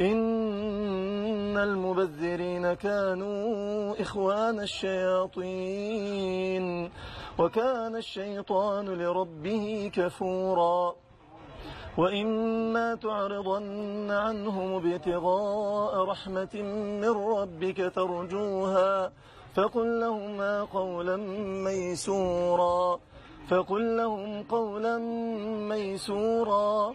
إن المبذرين كانوا إخوان الشياطين وكان الشيطان لربه كفورا. وإما تعرضن عنهم ابتغاء رحمة من ربك ترجوها فقل لهما قولا ميسورا. فقل لهم قولا ميسورا.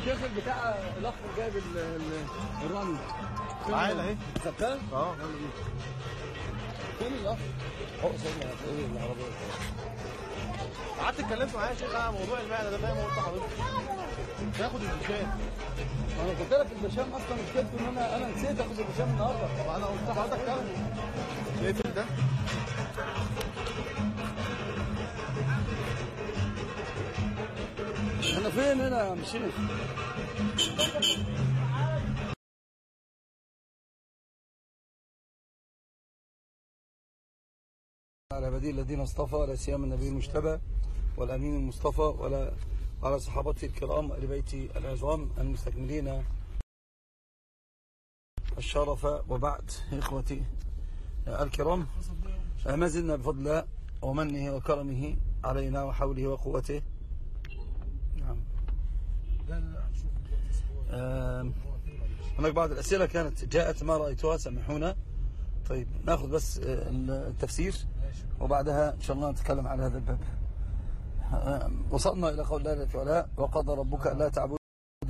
الشيخ بتاع الأخ جايب ال- ال- الرمل. تعالى أهي. خدتها؟ آه. فين الأخ؟ هو سيدنا إيه العربية. قعدت اتكلمت معايا يا شيخ على موضوع المعدة ده فاهم؟ قلت لحضرتك تاخد البشام. أنا قلت لك البشام أصلا مشكلته إن أنا أنا نسيت أخد البشام النهارده. طب أنا قلت لحضرتك تاخده اقفل ده؟ فين عم شيخ؟ على بديل الذين اصطفى لا سيما النبي المجتبى والأمين المصطفى ولا على صحابته الكرام ال بيت العظام المستكملين الشرف وبعد إخوتي الكرام ما زلنا بفضل الله ومنه وكرمه علينا وحوله وقوته هناك بعض الأسئلة كانت جاءت ما رأيتها سامحونا. طيب نأخذ بس آه، التفسير وبعدها إن شاء الله نتكلم على هذا الباب. وصلنا إلى قول الله وعلا وقضى ربك ألا تعبدوا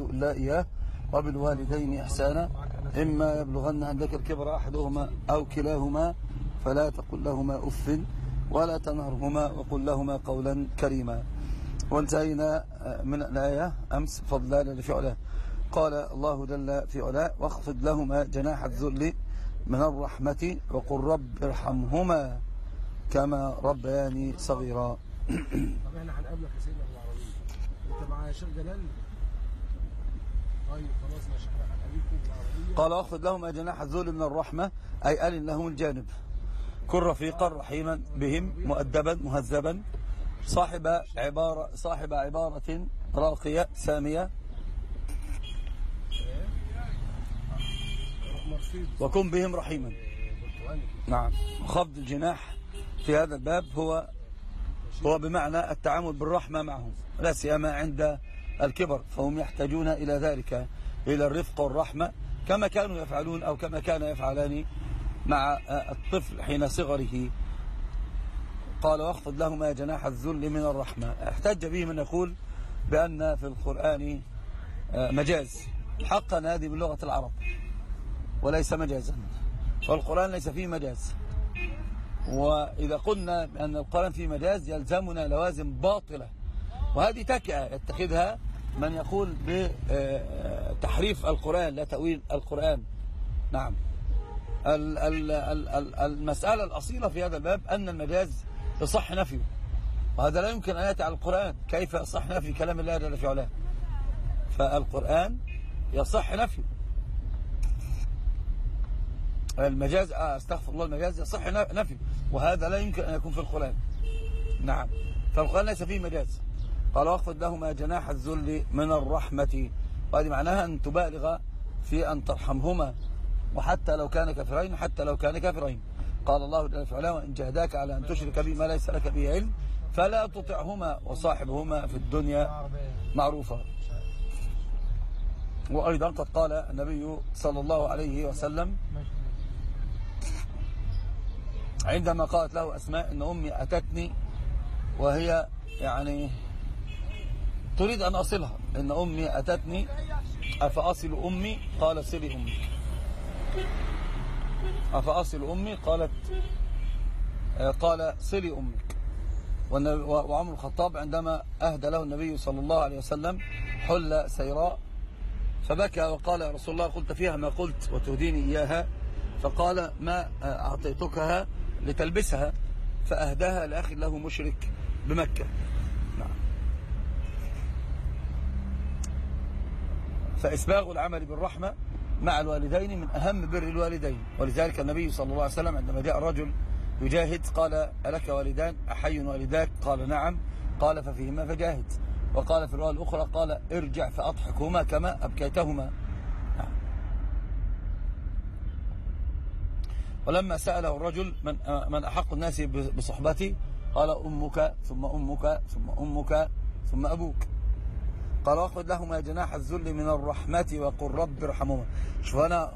إلا إياه وبالوالدين إحسانا إما يبلغن عندك الكبر أحدهما أو كلاهما فلا تقل لهما أف ولا تنهرهما وقل لهما قولا كريما. وانتهينا من الآية. أمس فضلا لفي علاه. قال الله جل في علاه واخفض لهما جناح الذل من الرحمة وقل رب ارحمهما كما ربياني صغيرا. طب إحنا هنقابلك يا سيدنا في العربية أنت مع شيخ جلال؟ طيب خلاص ماشي. إحنا قال واخفض لهما جناح الذل من الرحمة أي ألن لهم الجانب. كن رفيقا رحيما بهم مؤدبا مهذبا صاحب عبارة صاحب عبارة راقية سامية. وكن بهم رحيما. نعم. خفض الجناح في هذا الباب هو هو بمعنى التعامل بالرحمة معهم لا سيما عند الكبر فهم يحتاجون إلى ذلك إلى الرفق والرحمة كما كانوا يفعلون أو كما كان يفعلان مع الطفل حين صغره. قال واخفض لهما جناح الذل من الرحمة. احتج به من يقول بأن في القرآن مجاز. حقا هذه بلغة العرب وليس مجازا. والقرآن ليس فيه مجاز. وإذا قلنا بأن القرآن فيه مجاز يلزمنا لوازم باطلة. وهذه تكأة يتخذها من يقول بتحريف القرآن لا تأويل القرآن. نعم. ال- ال- ال- ال- المسألة الأصيلة في هذا الباب أن المجاز يصح نفيه وهذا لا يمكن أن يأتي على القرآن. كيف يصح نفي كلام الله جل في علاه؟ فالقرآن يصح نفيه المجاز آه أستغفر الله المجاز يصح نفي. وهذا لا يمكن أن يكون في القرآن. نعم. فالقرآن ليس فيه مجاز. قال واخفض لهما جناح الذل من الرحمة. وهذه معناها أن تبالغ في أن ترحمهما. وحتى لو كان كافرين حتى لو كان كافرين. قال الله جل وعلا وإن جهداك على أن تشرك بي ما ليس لك به علم فلا تطعهما وصاحبهما في الدنيا معروفا. وأيضا قد قال النبي صلى الله عليه وسلم عندما قالت له أسماء أن أمي أتتني وهي يعني تريد أن أصلها أن أمي أتتني أفأصل أمي؟ قال صلي أمي. أفأصل أمي؟ قالت قال صلي أمك وعمر الخطاب عندما أهدى له النبي صلى الله عليه وسلم حل سيراء فبكى وقال يا رسول الله قلت فيها ما قلت وتهديني إياها. فقال ما أعطيتكها لتلبسها. فأهداها لأخي له مشرك بمكة. نعم. فإسباغ العمل بالرحمة مع الوالدين من أهم بر الوالدين. ولذلك النبي صلى الله عليه وسلم عندما جاء الرجل يجاهد قال ألك والدان؟ أحي والداك؟ قال نعم. قال ففيهما فجاهد. وقال في الرواية الأخرى قال ارجع فأضحكهما كما أبكيتهما. نعم. ولما سأله الرجل من من أحق الناس بصحبتي قال أمك ثم أمك ثم أمك ثم أبوك. قال واخذ لهما جناح الذل من الرحمة وقل رب ارحمهما. شوف أنا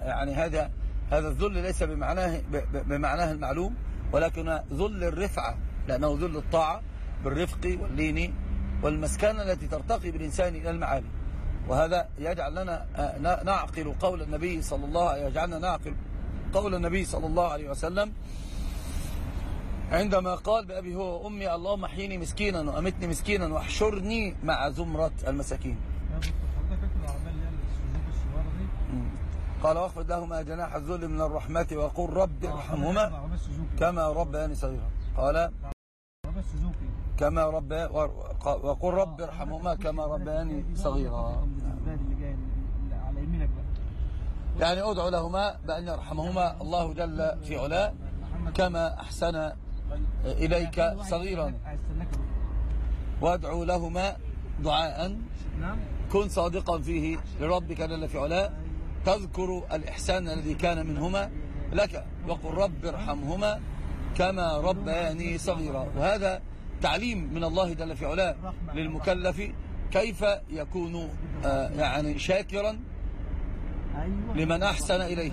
يعني هذا هذا الذل ليس بمعناه بمعناه المعلوم ولكن ذل الرفعة لأنه ذل الطاعة بالرفق واللين والمسكنة التي ترتقي بالإنسان إلى المعالي. وهذا يجعل لنا نعقل قول النبي صلى الله عليه يجعلنا نعقل قول النبي صلى الله عليه وسلم عندما قال بأبي هو وأمي اللهم احيني مسكينا وأمتني مسكينا واحشرني مع زمرة المساكين. قال واخفض لهما جناح الذل من الرحمة وقل رب ارحمهما كما ربياني صغيرا. قال كما رب وقل رب ارحمهما كما ربياني صغيرا. يعني ادعو لهما بأن يرحمهما الله جل في علاه كما أحسن إليك صغيرا. وادعو لهما دعاء. كن صادقا فيه لربك جل في علاه. تذكر الإحسان الذي كان منهما لك وقل رب ارحمهما كما ربياني صغيرا. وهذا تعليم من الله جل في علاه للمكلف كيف يكون يعني شاكرا لمن أحسن إليه.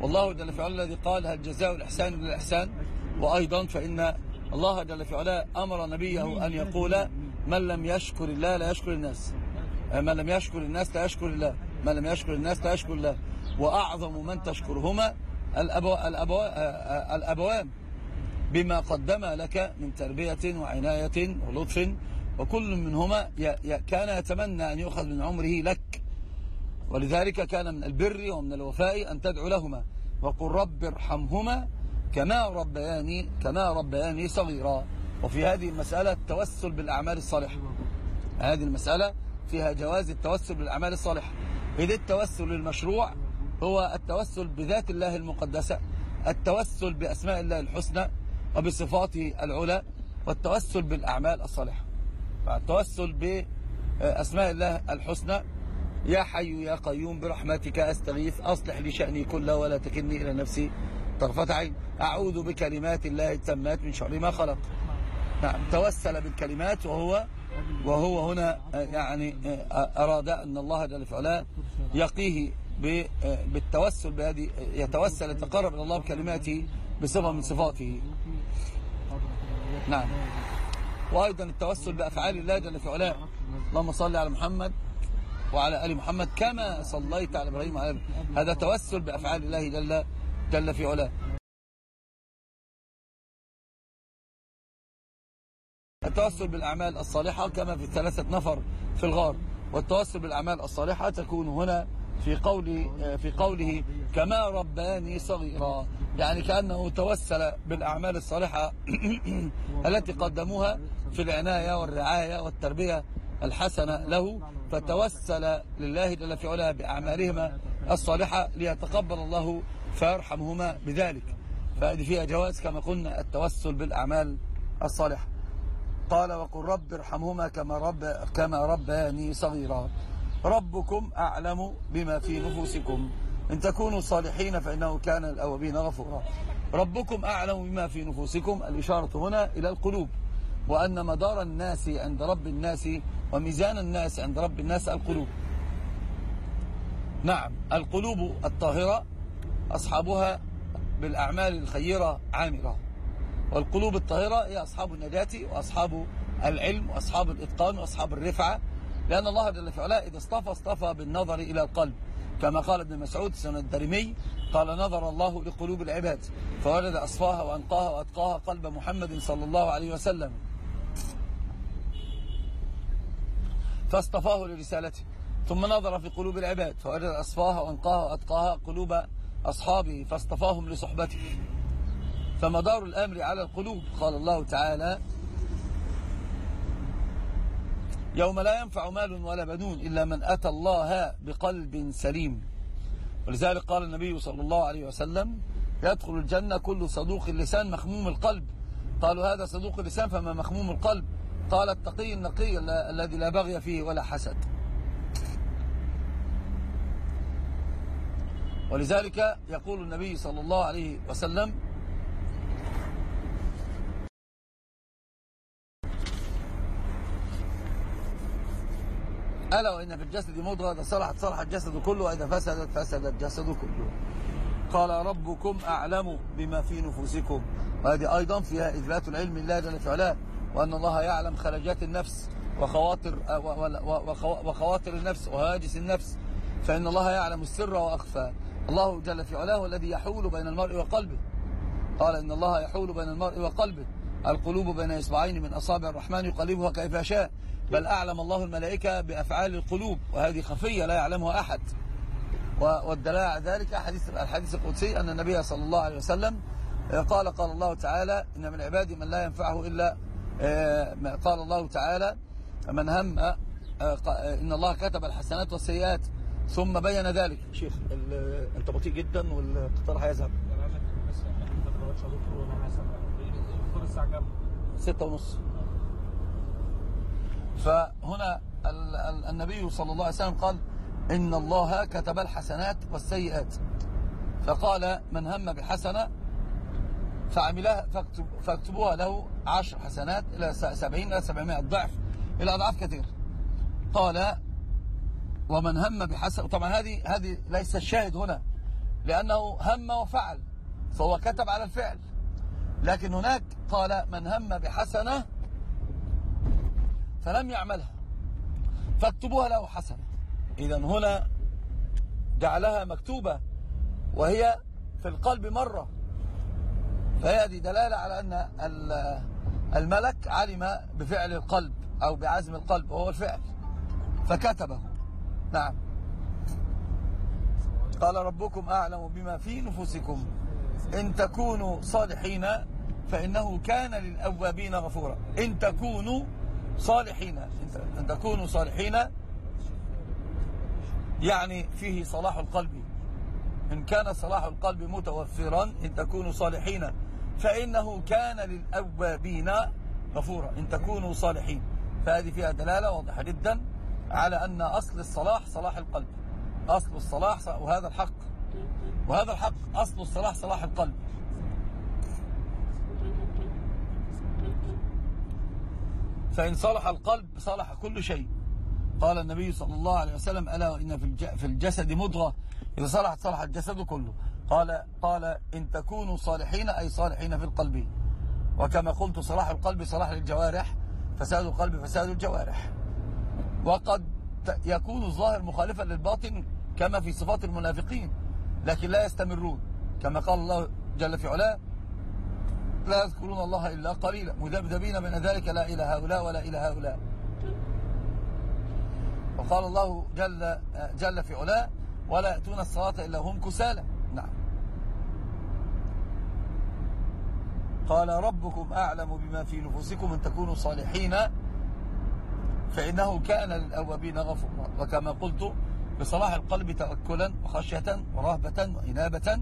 والله جل في علاه الذي قال هل جزاء الإحسان بالإحسان وأيضا فإن الله جل في علاه أمر نبيه أن يقول من لم يشكر الله لا يشكر الناس. من لم يشكر الناس لا يشكر الله. من لم يشكر الناس لا يشكر الله. وأعظم من تشكرهما الأبو الأبو الأبوان. بما قدم لك من تربية وعناية ولطف. وكل منهما كان يتمنى أن يؤخذ من عمره لك. ولذلك كان من البر ومن الوفاء أن تدعو لهما. وقل رب ارحمهما كما ربياني كما ربياني صغيرا. وفي هذه المسألة التوسل بالأعمال الصالحة. هذه المسألة فيها جواز التوسل بالأعمال الصالحة. إذ التوسل المشروع هو التوسل بذات الله المقدسة التوسل بأسماء الله الحسنى وبصفاته العلى والتوسل بالأعمال الصالحة. فالتوسل بأسماء الله الحسنى يا حي يا قيوم برحمتك أستغيث أصلح لي شأني كله ولا تكلني إلى نفسي طرفة عين. أعوذ بكلمات الله التامات من شر ما خلق. نعم توسل بالكلمات وهو وهو هنا يعني أراد أن الله جل في علاه يقيه بالتوسل بهذه يتوسل يتقرب إلى الله بكلماته بصفة من صفاته. نعم. وأيضا التوسل بأفعال الله جل في علاه. اللهم صل على محمد وعلى آل محمد كما صليت على إبراهيم وعلى هذا توسل بأفعال الله جل جل في علاه التوسل بالأعمال الصالحة كما في ثلاثة نفر في الغار. والتوسل بالأعمال الصالحة تكون هنا في قول في قوله كما رباني صغيرا. يعني كأنه توسل بالأعمال الصالحة التي قدموها في العناية والرعاية والتربية الحسنة له. فتوسل لله جل في علاه بأعمالهما الصالحة ليتقبل الله فيرحمهما بذلك. فهذه فيها جواز كما قلنا التوسل بالأعمال الصالحة. قال وقل رب ارحمهما كما رب كما ربياني صغيرا. ربكم أعلم بما في نفوسكم. إن تكونوا صالحين فإنه كان الأوابين غفورا. ربكم أعلم بما في نفوسكم. الإشارة هنا إلى القلوب. وأن مدار الناس عند رب الناس وميزان الناس عند رب الناس القلوب. نعم القلوب الطاهرة أصحابها بالأعمال الخيرة عامرة والقلوب الطاهرة هي أصحاب النجاة وأصحاب العلم وأصحاب الإتقان وأصحاب الرفعة. لأن الله جل في إذا اصطفى اصطفى بالنظر إلى القلب. كما قال ابن مسعود سنة الدرمي قال نظر الله لقلوب العباد فوجد أصفاها وأنقاها وأتقاها قلب محمد صلى الله عليه وسلم. فاصطفاه لرسالته. ثم نظر في قلوب العباد فوجد أصفاها وأنقاها وأتقاها قلوب أصحابه فاصطفاهم لصحبته. فمدار الأمر على القلوب قال الله تعالى يوم لا ينفع مال ولا بنون إلا من أتى الله بقلب سليم. ولذلك قال النبي صلى الله عليه وسلم يدخل الجنة كل صدوق اللسان مخموم القلب. قالوا هذا صدوق اللسان فما مخموم القلب؟ قال التقي النقي الذي لا بغي فيه ولا حسد. ولذلك يقول النبي صلى الله عليه وسلم ألا وإن في الجسد مضغة إذا صلحت صلح الجسد كله وإذا فسدت فسد الجسد كله. قال ربكم أعلم بما في نفوسكم. وهذه أيضا فيها إثبات العلم الله جل في علاه وأن الله يعلم خرجات النفس وخواطر, وخواطر النفس وهاجس النفس. فإن الله يعلم السر وأخفى. الله جل في علاه الذي يحول بين المرء وقلبه. قال إن الله يحول بين المرء وقلبه. القلوب بين إصبعين من أصابع الرحمن يقلبها كيف يشاء. بل أعلم الله الملائكة بأفعال القلوب وهذه خفية لا يعلمها أحد. والدلاله على ذلك حديث الحديث القدسي أن النبي صلى الله عليه وسلم قال قال الله تعالى إن من عبادي من لا ينفعه إلا قال الله تعالى من هم إن الله كتب الحسنات والسيئات ثم بين ذلك. شيخ أنت بطيء جدا والقطار هيذهب. ستة ونص. فهنا النبي صلى الله عليه وسلم قال إن الله كتب الحسنات والسيئات. فقال من هم بحسنة فعملها فاكتب فاكتبوها له عشر حسنات إلى سبعين إلى سبعمائة ضعف إلى أضعاف كثير. قال ومن هم بحسنة طبعا هذه هذه ليس الشاهد هنا لأنه هم وفعل فهو كتب على الفعل. لكن هناك قال من هم بحسنة فلم يعملها فاكتبوها له حسنة. إذا هنا جعلها مكتوبة وهي في القلب مرة. فهذه دلالة على أن الملك علم بفعل القلب أو بعزم القلب وهو الفعل فكتبه. نعم. قال ربكم أعلم بما في نفوسكم. إن تكونوا صالحين فإنه كان للأوابين غفورا. إن تكونوا صالحين. إن تكونوا صالحين يعني فيه صلاح القلب. إن كان صلاح القلب متوفرا إن تكونوا صالحين فإنه كان للأوابين غفورا. إن تكونوا صالحين. فهذه فيها دلالة واضحة جدا. على أن أصل الصلاح صلاح القلب. أصل الصلاح وهذا الحق. وهذا الحق أصل الصلاح صلاح القلب. فإن صلح القلب صلح كل شيء. قال النبي صلى الله عليه وسلم ألا وإن في الجسد مضغة. إذا صلحت صلح الجسد كله. قال قال إن تكونوا صالحين أي صالحين في القلب. وكما قلت صلاح القلب صلاح للجوارح فساد القلب فساد الجوارح. وقد يكون الظاهر مخالفا للباطن كما في صفات المنافقين لكن لا يستمرون. كما قال الله جل في علاه لا يذكرون الله إلا قليلا. مذبذبين بين ذلك لا إلى هؤلاء ولا إلى هؤلاء. وقال الله جل, جل في علاه ولا يأتون الصلاة إلا هم كسالى. نعم. قال ربكم أعلم بما في نفوسكم أن تكونوا صالحين. فإنه كان للأوابين غفورا وكما قلت بصلاح القلب توكلا وخشية ورهبة وإنابة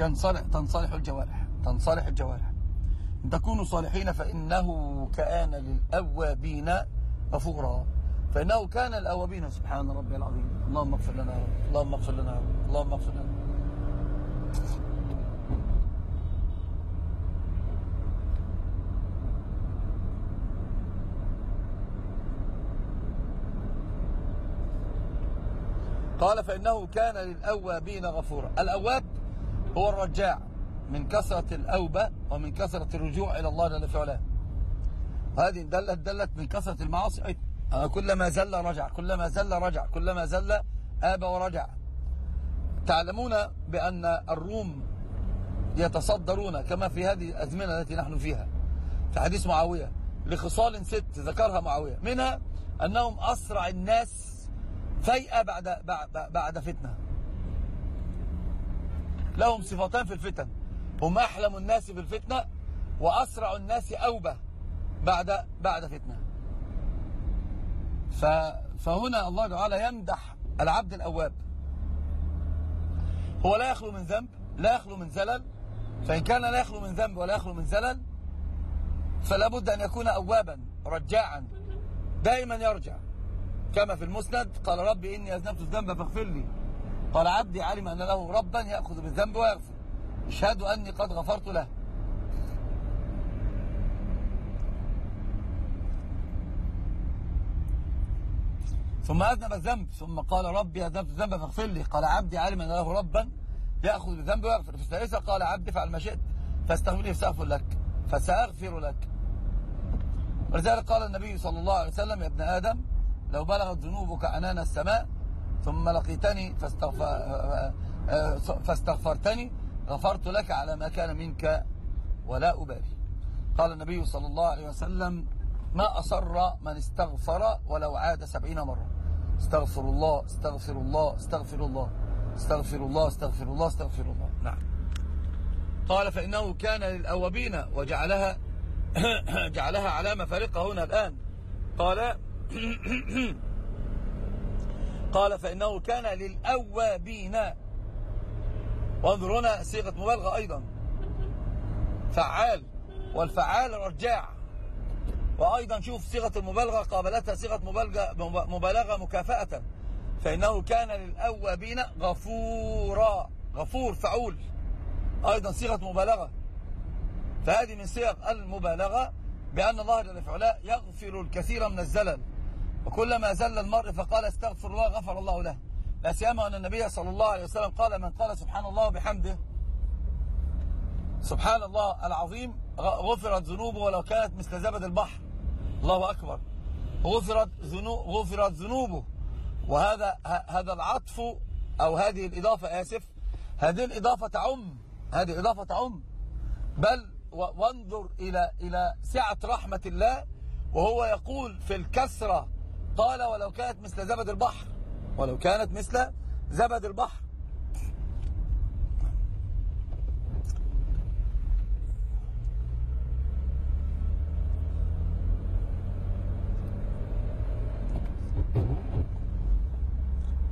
ينصلح تنصلح الجوارح. تنصلح الجوارح. إن تكونوا صالحين فإنه كان للأوابين غفورا. فإنه كان للأوابين سبحان ربي العظيم. اللهم اغفر لنا يا رب. اللهم اغفر لنا يا رب. اللهم اغفر لنا. قال فإنه كان للأوابين غفورا. الأواب هو الرجاع من كثرة الأوبة ومن كثرة الرجوع إلى الله جل في علاه هذه دلت دلت من كثرة المعاصي. آه، كلما زل رجع كلما زل رجع كلما زل آب ورجع. تعلمون بأن الروم يتصدرون كما في هذه الأزمنة التي نحن فيها. في حديث معاوية لخصال ست ذكرها معاوية منها أنهم أسرع الناس فيئة بعد, بعد, بعد فتنة. لهم صفتان في الفتن. هم أحلم الناس في الفتنة وأسرع الناس أوبة بعد بعد فتنة. فهنا الله تعالى يمدح العبد الأواب. هو لا يخلو من ذنب لا يخلو من زلل. فإن كان لا يخلو من ذنب ولا يخلو من زلل فلا بد أن يكون أوابا رجاعا دائما يرجع. كما في المسند قال ربي إني أذنبت الذنب فاغفر لي. قال عبدي علم أن له ربا يأخذ بالذنب ويغفر. أشهد أني قد غفرت له. ثم أذنب الذنب ثم قال ربي أذنبت الذنب فاغفر لي. قال عبدي علم أن له ربا يأخذ بالذنب ويغفر. في الثالثة قال عبدي فعل ما شئت. فاستغفرني فسأغفر لك. فسأغفر لك. ولذلك قال النبي صلى الله عليه وسلم يا ابن آدم لو بلغت ذنوبك عنان السماء ثم لقيتني فاستغفرتني غفرت لك على ما كان منك ولا أبالي. قال النبي صلى الله عليه وسلم ما أصر من استغفر ولو عاد سبعين مرة. استغفر الله استغفر الله استغفر الله استغفر الله استغفر الله استغفر الله. نعم. قال فإنه كان للأوابين وجعلها جعلها علامة فارقة هنا الآن. قال قال فإنه كان للأوابين. وانظر هنا صيغة مبالغة أيضا. فعال والفعال رجاع. وأيضا شوف صيغة المبالغة قابلتها صيغة مبالغة, مبالغة مكافأة. فإنه كان للأوابين غفورا. غفور فعول. أيضا صيغة مبالغة. فهذه من صيغ المبالغة بأن الله جل يغفر الكثير من الزلل. وكلما زل المرء فقال استغفر الله غفر الله له. لا سيما أن النبي صلى الله عليه وسلم قال من قال سبحان الله وبحمده سبحان الله العظيم غفرت ذنوبه ولو كانت مثل زبد البحر. الله أكبر. غفرت ذنوب غفرت ذنوبه. وهذا هذا العطف أو هذه الإضافة آسف هذه الإضافة تعم هذه إضافة تعم. بل وانظر إلى إلى سعة رحمة الله وهو يقول في الكسرة قال ولو كانت مثل زبد البحر ولو كانت مثل زبد البحر.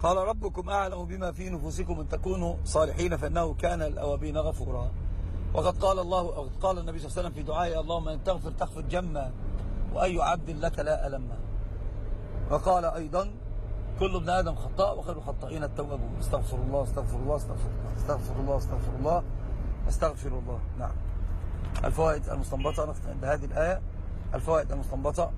قال ربكم أعلم بما في نفوسكم إن تكونوا صالحين فإنه كان الأوابين غفورا. وقد قال الله قال النبي صلى الله عليه وسلم في دعائه اللهم إن تغفر تغفر جما وأي عبد لك لا ألما وقال أيضا كل ابن آدم خطاء وخير الخطائين التوابون استغفر الله استغفر الله استغفر الله استغفر الله استغفر الله استغفر الله. نعم. الفوائد المستنبطة عند هذه الآية. الفوائد المستنبطة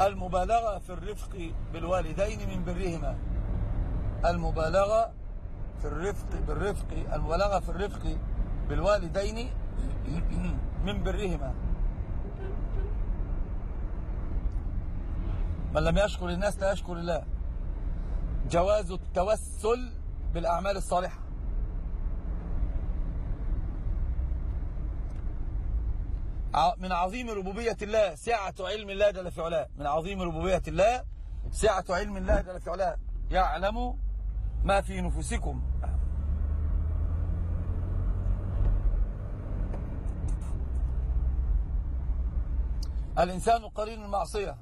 المبالغة في الرفق بالوالدين من برهما. المبالغة في الرفق بالرفق المبالغة في الرفق بالوالدين من برهما. من لم يشكر الناس لا يشكر الله. جواز التوسل بالأعمال الصالحة. من عظيم ربوبية الله سعة علم الله جل في علاه. من عظيم ربوبية الله سعة علم الله جل في علاه. يعلم ما في نفوسكم. الإنسان قرين المعصية.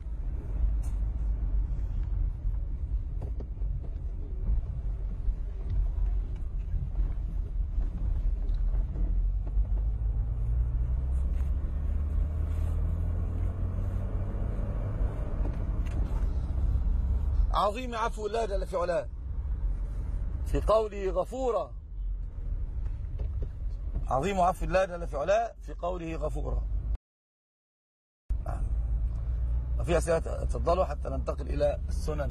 عظيم عفو الله جل في علاه. في قوله غفورا. عظيم عفو الله جل في علاه في قوله غفورا. وفي أسئلة تفضلوا حتى ننتقل إلى السنن.